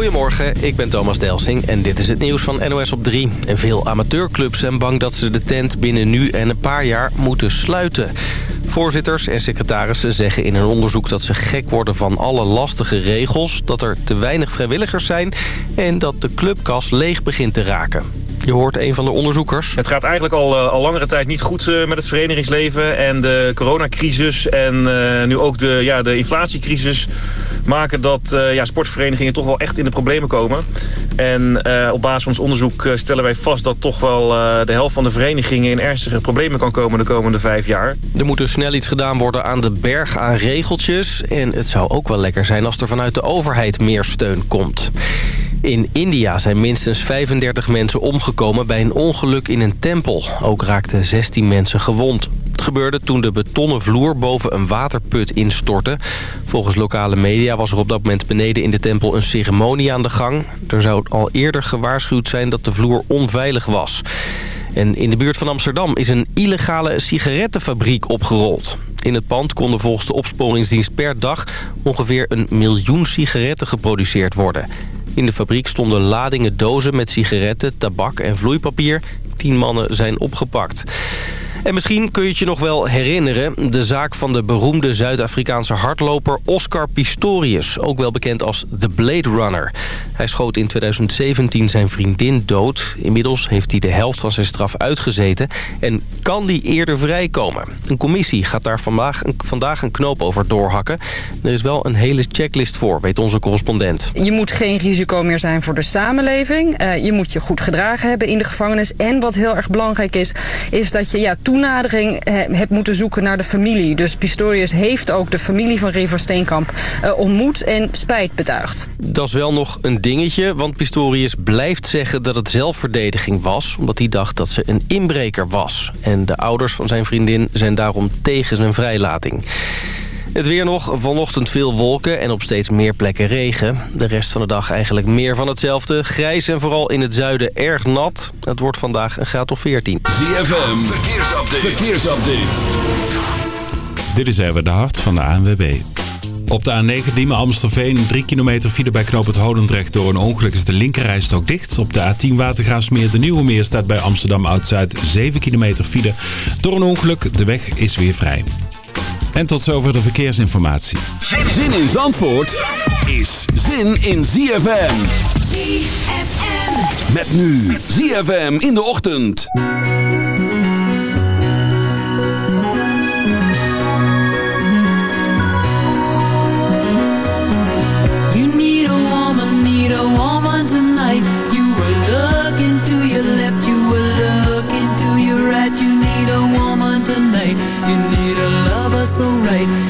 Goedemorgen, ik ben Thomas Delsing en dit is het nieuws van NOS op 3. En veel amateurclubs zijn bang dat ze de tent binnen nu en een paar jaar moeten sluiten. Voorzitters en secretarissen zeggen in een onderzoek dat ze gek worden van alle lastige regels... dat er te weinig vrijwilligers zijn en dat de clubkas leeg begint te raken. Je hoort een van de onderzoekers. Het gaat eigenlijk al, uh, al langere tijd niet goed uh, met het verenigingsleven. En de coronacrisis en uh, nu ook de, ja, de inflatiecrisis maken dat ja, sportverenigingen toch wel echt in de problemen komen. En op basis van ons onderzoek stellen wij vast dat toch wel de helft van de verenigingen in ernstige problemen kan komen de komende vijf jaar. Er moet dus snel iets gedaan worden aan de berg aan regeltjes. En het zou ook wel lekker zijn als er vanuit de overheid meer steun komt. In India zijn minstens 35 mensen omgekomen bij een ongeluk in een tempel. Ook raakten 16 mensen gewond. Het gebeurde toen de betonnen vloer boven een waterput instortte. Volgens lokale media was er op dat moment beneden in de tempel een ceremonie aan de gang. Er zou al eerder gewaarschuwd zijn dat de vloer onveilig was. En in de buurt van Amsterdam is een illegale sigarettenfabriek opgerold. In het pand konden volgens de opsporingsdienst per dag ongeveer een miljoen sigaretten geproduceerd worden. In de fabriek stonden ladingen dozen met sigaretten, tabak en vloeipapier. Tien mannen zijn opgepakt. En misschien kun je het je nog wel herinneren... de zaak van de beroemde Zuid-Afrikaanse hardloper Oscar Pistorius... ook wel bekend als The Blade Runner. Hij schoot in 2017 zijn vriendin dood. Inmiddels heeft hij de helft van zijn straf uitgezeten... en kan die eerder vrijkomen. Een commissie gaat daar vandaag een, vandaag een knoop over doorhakken. Er is wel een hele checklist voor, weet onze correspondent. Je moet geen risico meer zijn voor de samenleving. Uh, je moet je goed gedragen hebben in de gevangenis. En wat heel erg belangrijk is, is dat je... Ja, toenadering eh, hebt moeten zoeken naar de familie. Dus Pistorius heeft ook de familie van River Steenkamp uh, ontmoet en spijt betuigd. Dat is wel nog een dingetje, want Pistorius blijft zeggen dat het zelfverdediging was... omdat hij dacht dat ze een inbreker was. En de ouders van zijn vriendin zijn daarom tegen zijn vrijlating. Het weer nog, vanochtend veel wolken en op steeds meer plekken regen. De rest van de dag eigenlijk meer van hetzelfde. Grijs en vooral in het zuiden erg nat. Het wordt vandaag een graad of 14. ZFM, verkeersupdate. verkeersupdate. Dit is even de hart van de ANWB. Op de A9 Diemen Amstelveen, 3 kilometer file bij knoop het Holendrecht. Door een ongeluk is de linkerrijstrook dicht. Op de A10 Watergraafsmeer, de Nieuwe Meer staat bij Amsterdam Oud-Zuid 7 kilometer file. Door een ongeluk, de weg is weer vrij. En tot zover de verkeersinformatie. Zin in Zandvoort is zin in ZFM. ZFM. Met nu ZFM in de ochtend. You need a woman, need a woman tonight. You were looking to your left, you were looking to your right. You need a woman tonight. You need a alright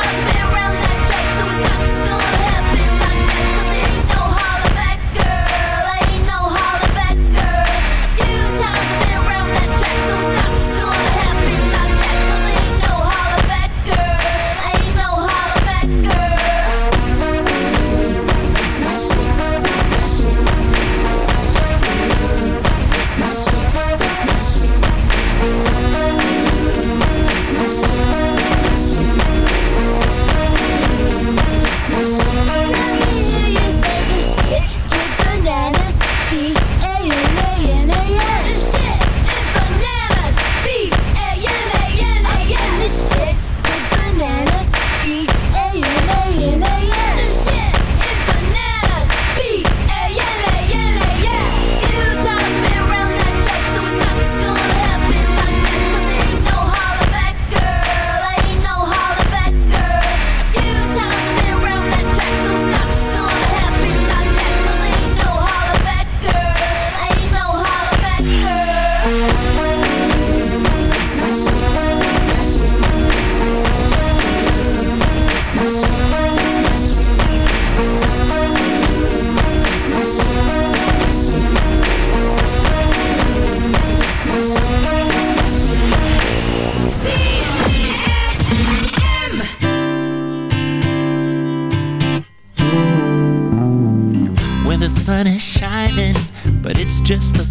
честно.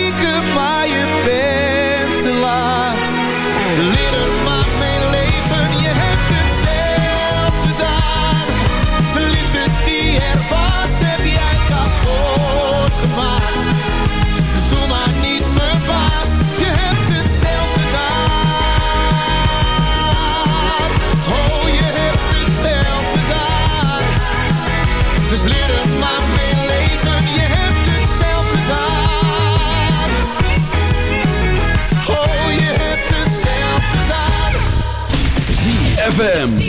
ZFM.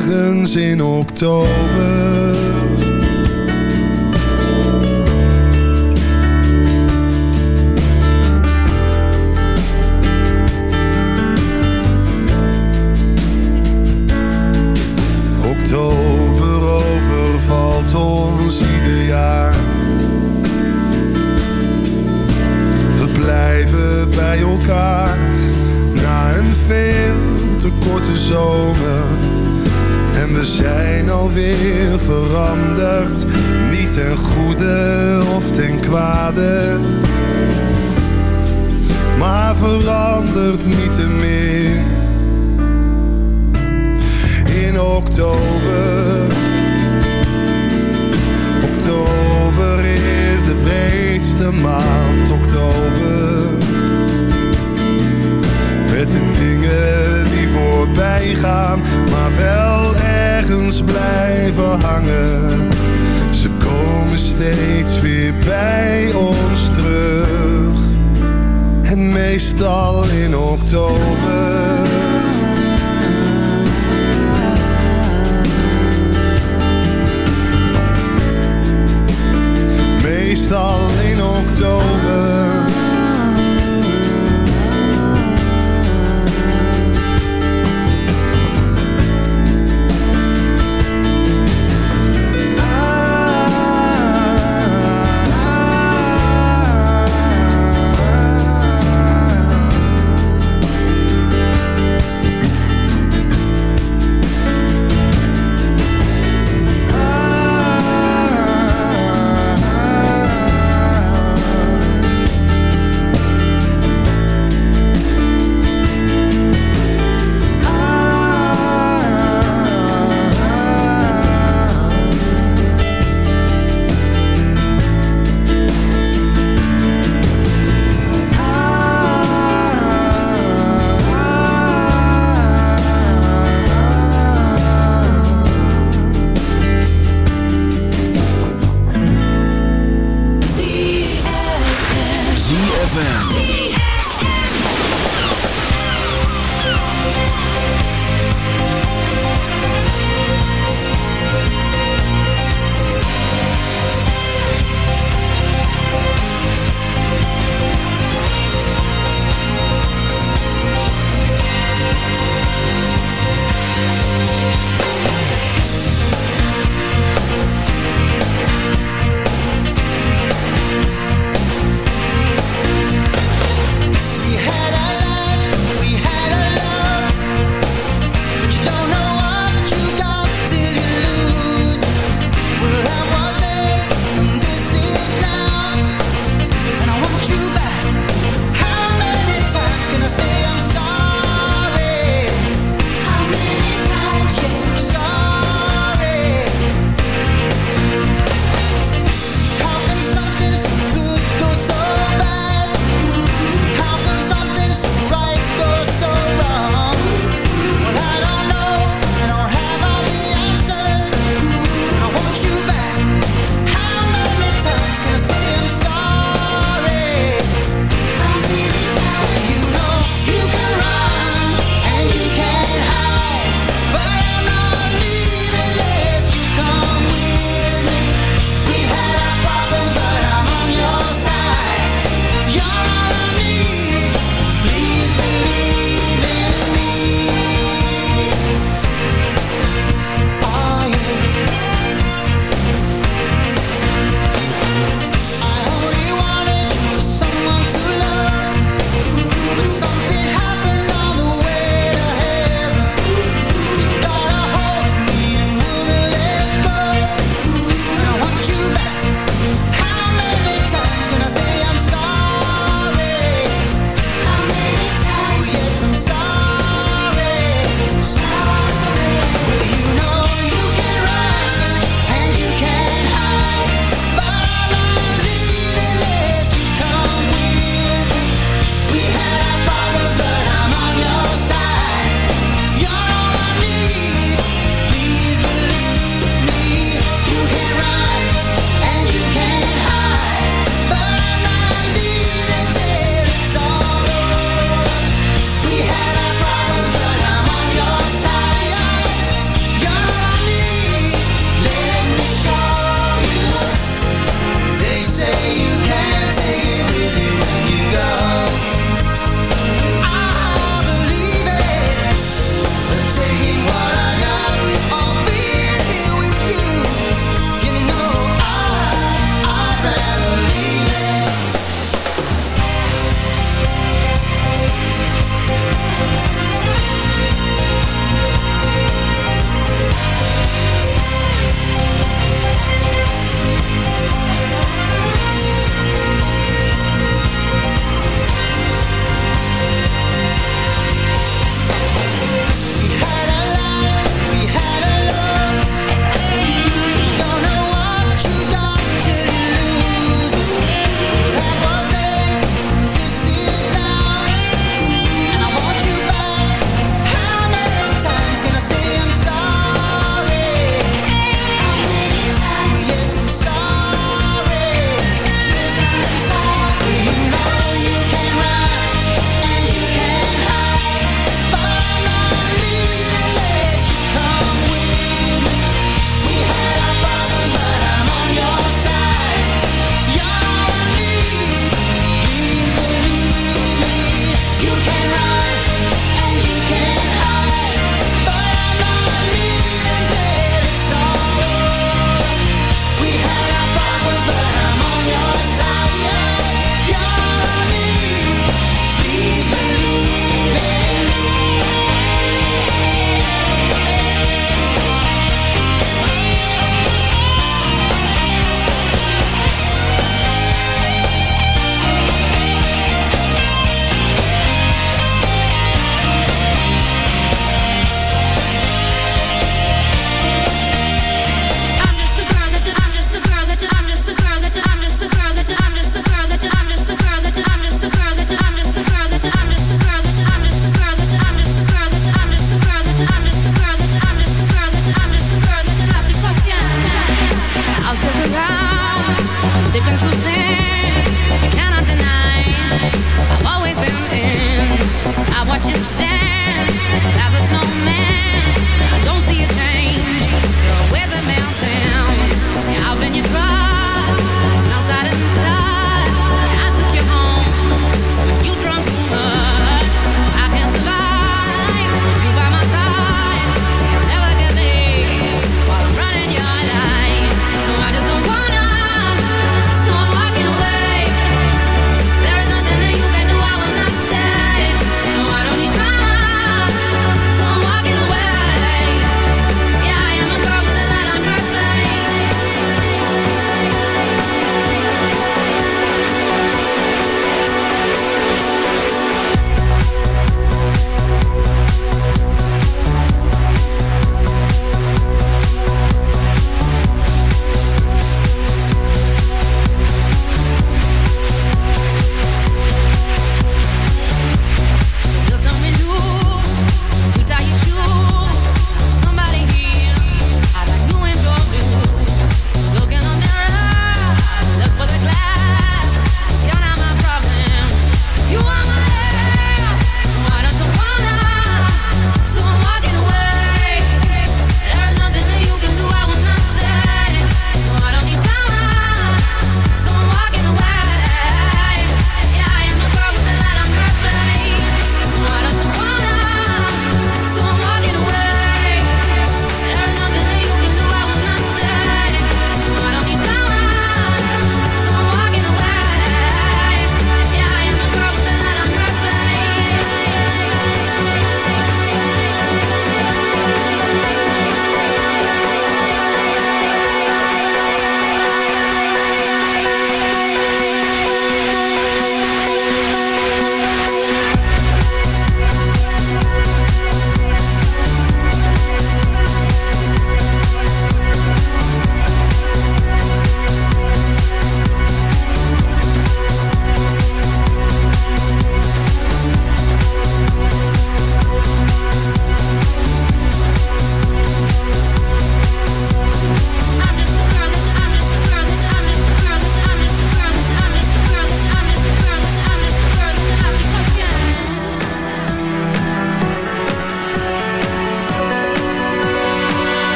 Ergens in oktober.